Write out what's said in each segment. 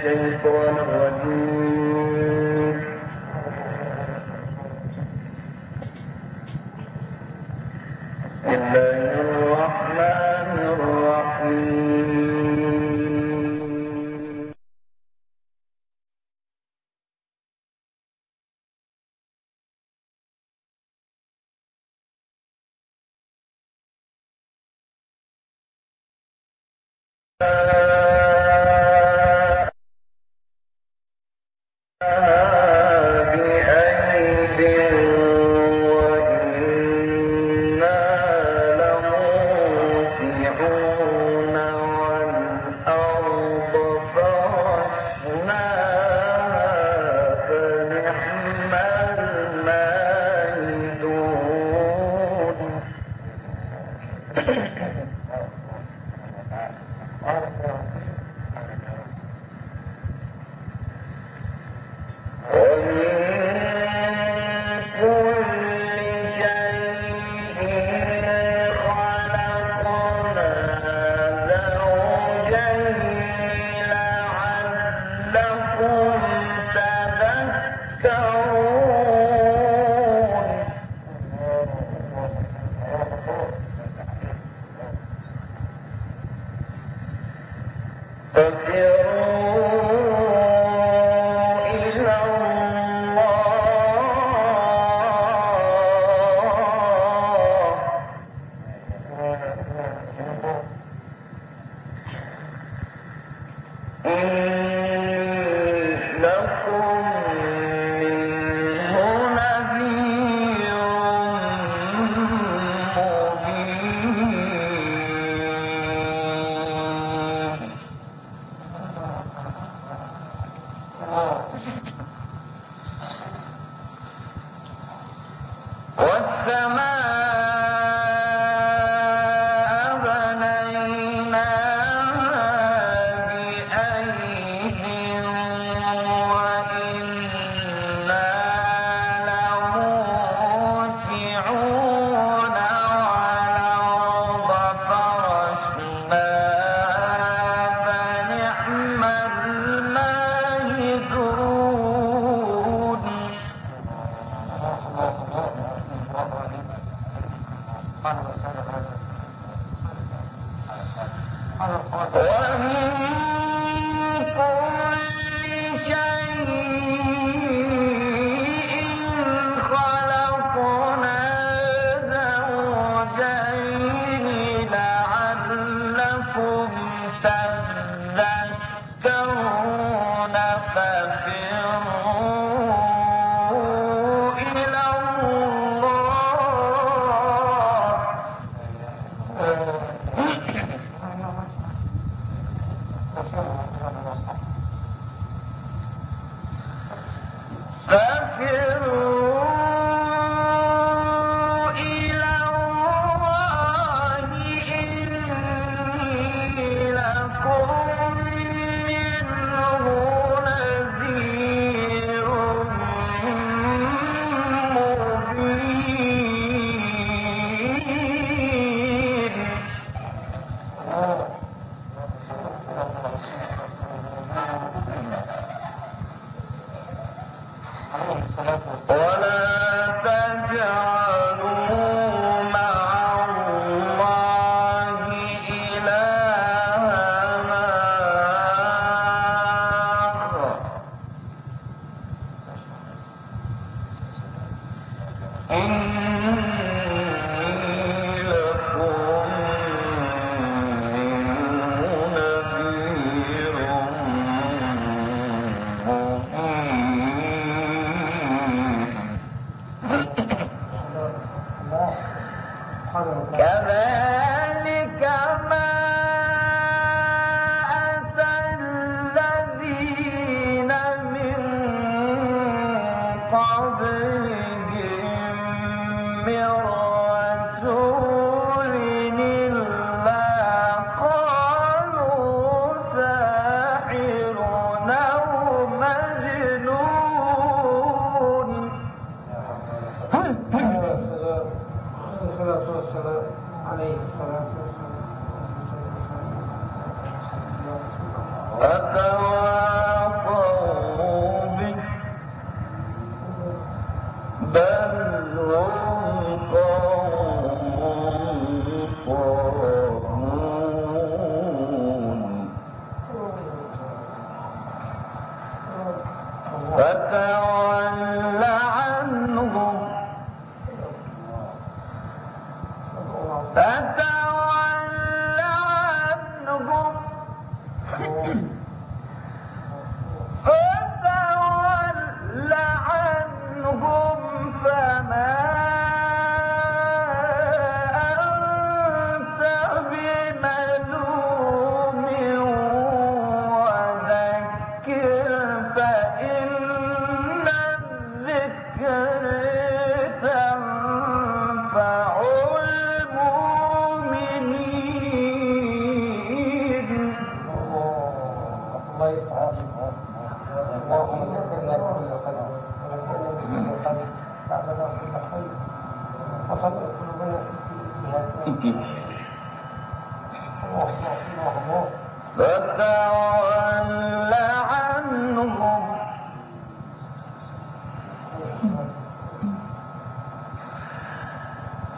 الشيطان الرجيم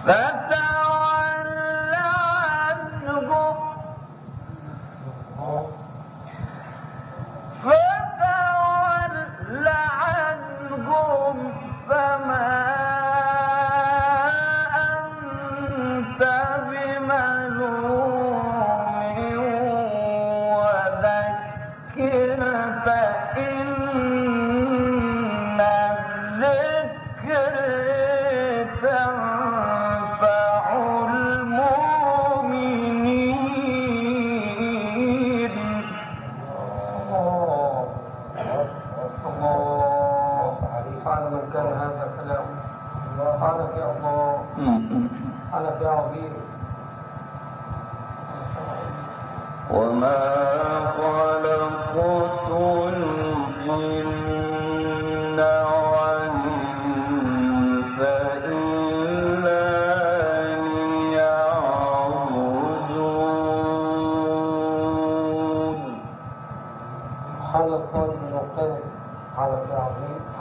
That's it.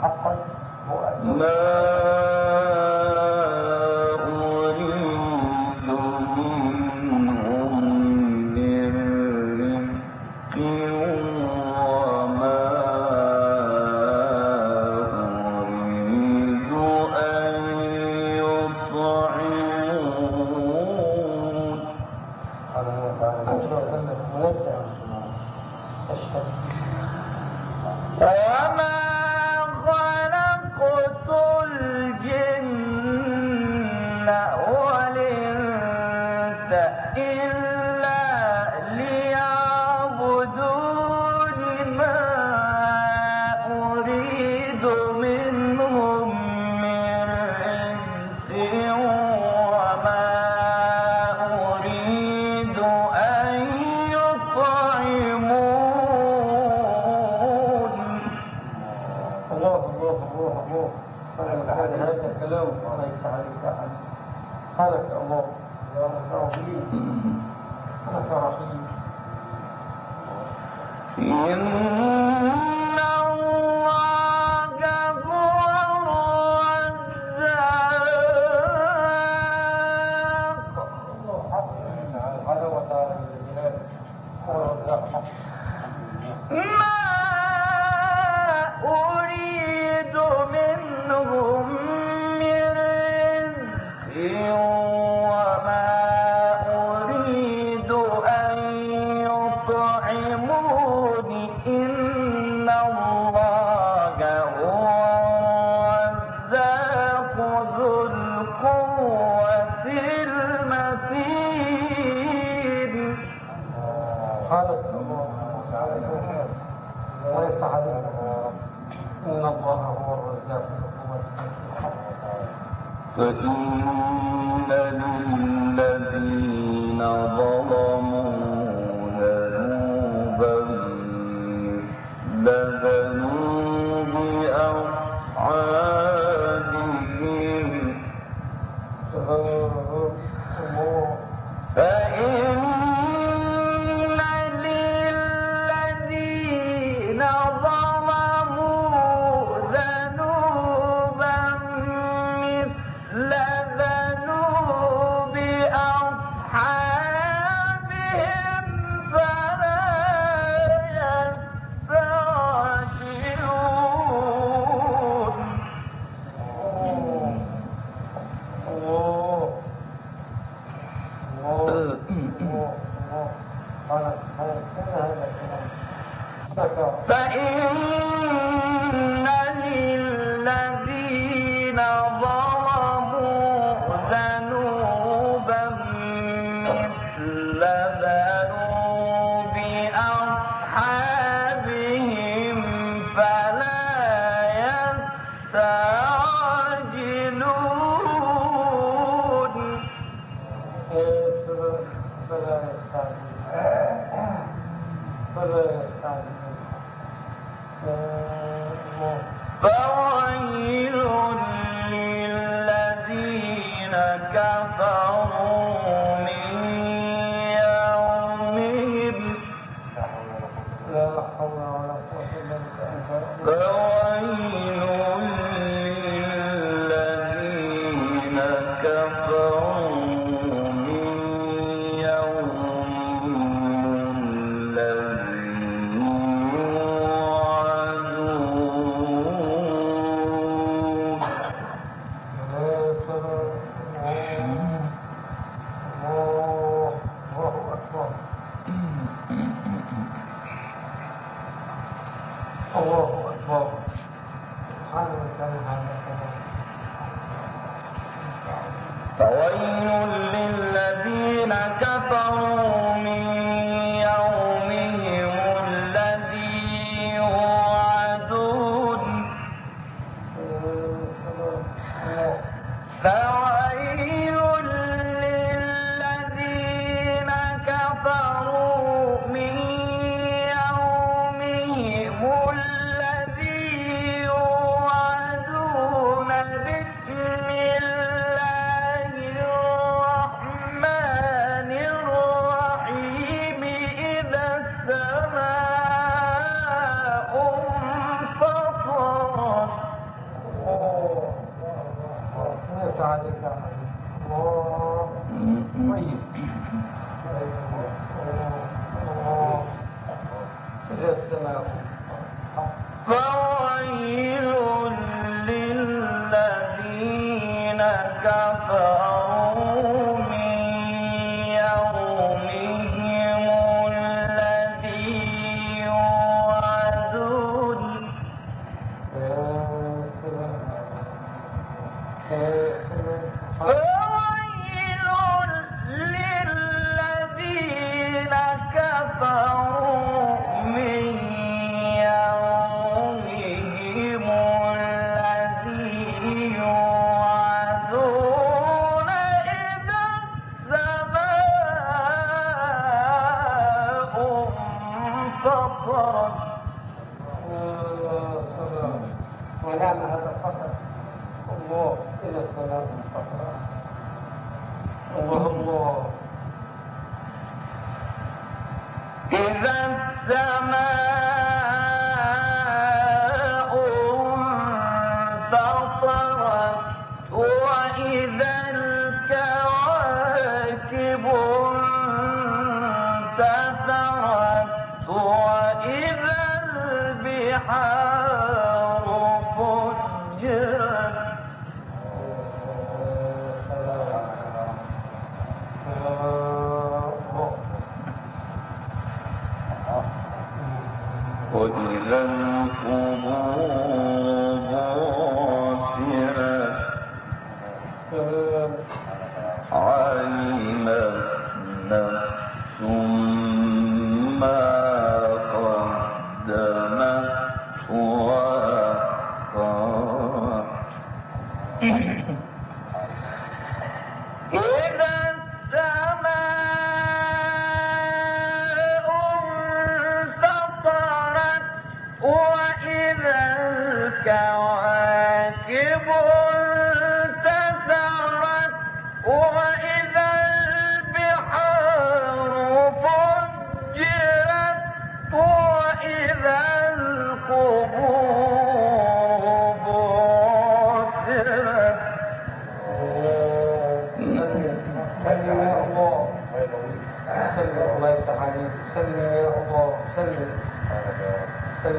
حقا هو ما الجمهور هذا الكلام وليس عليك أن خلف الله وأنت رحيم أنت رحيم فإن للذين ظلموا الله فويل للذين كفروا.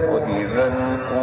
وإذا القبور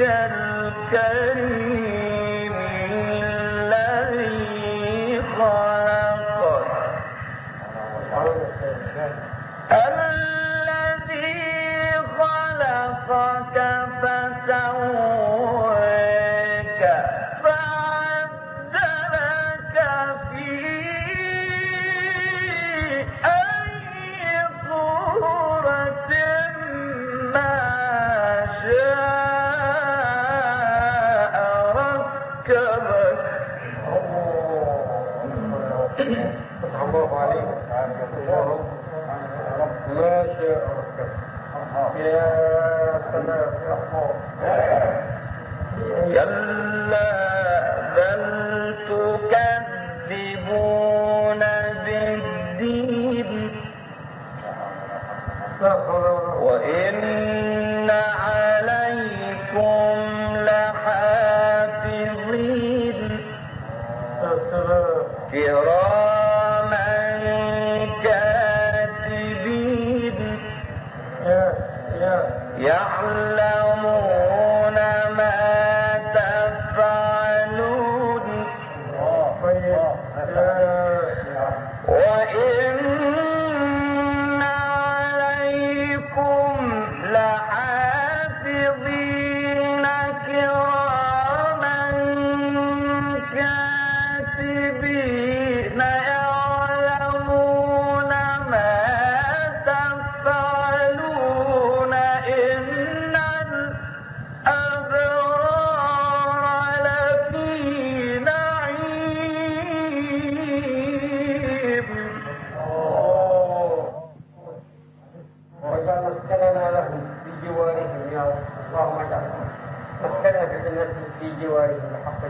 الكريم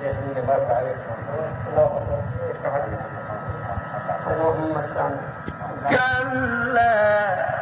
باذن الله تعالى اللهم صل على كلا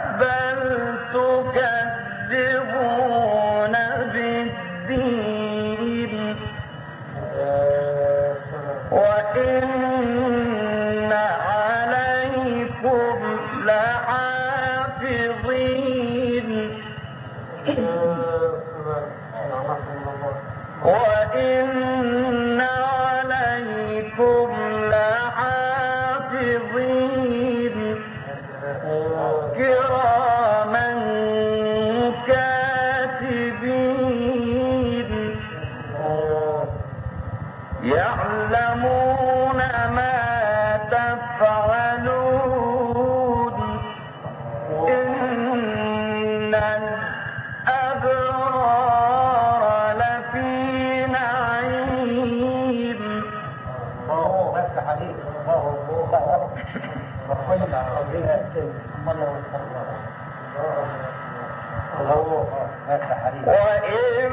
وإن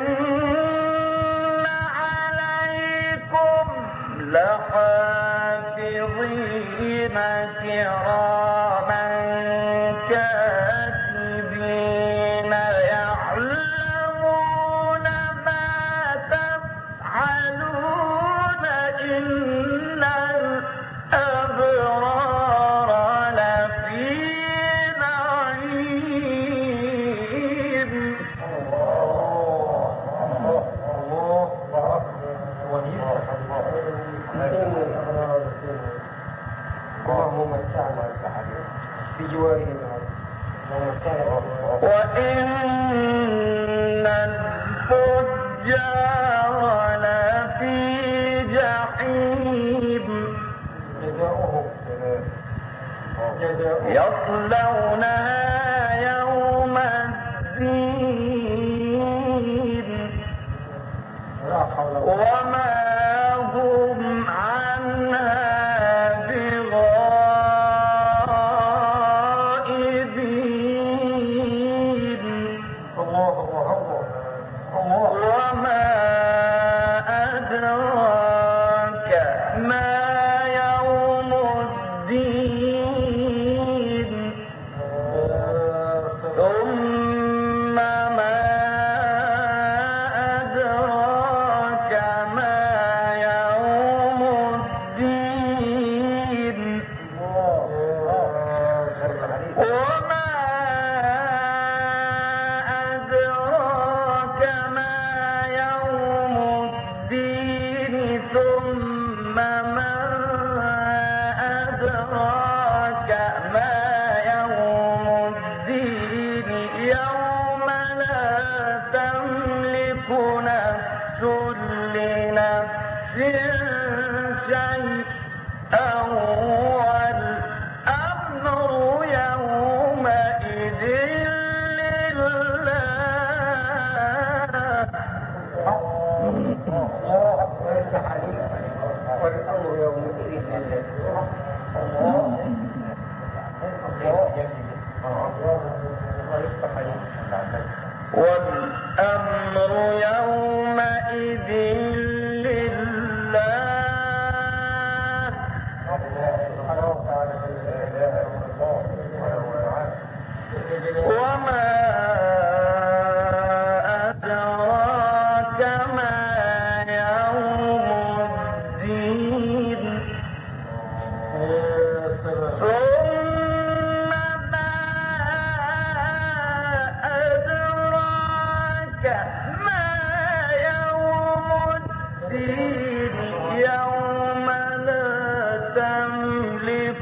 عليكم لحافظين كرام Yeah.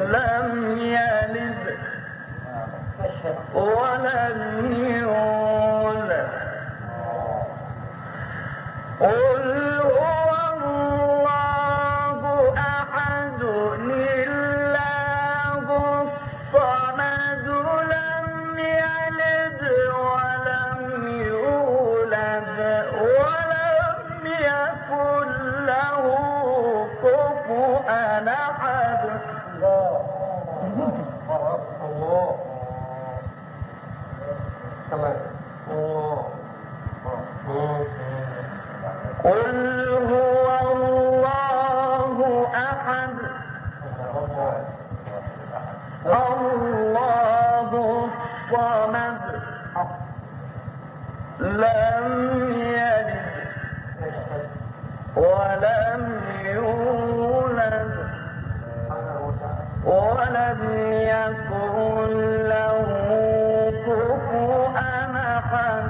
لم يلد ولم يولد ولم يكن له كفؤا أحد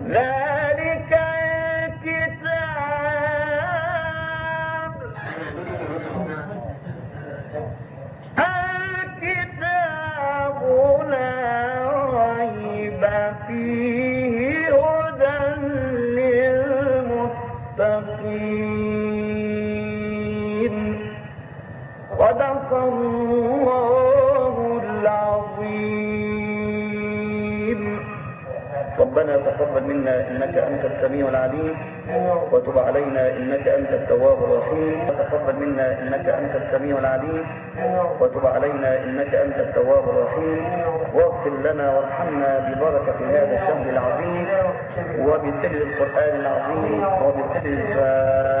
ve إنك أنت التواب الرحيم. وتقبل منا إنك أنت السميع العليم. وتب علينا إنك أنت التواب الرحيم. واغفر لنا وارحمنا ببركة هذا الشهر العظيم. وبسر القرآن العظيم. وبسر الفاتحة.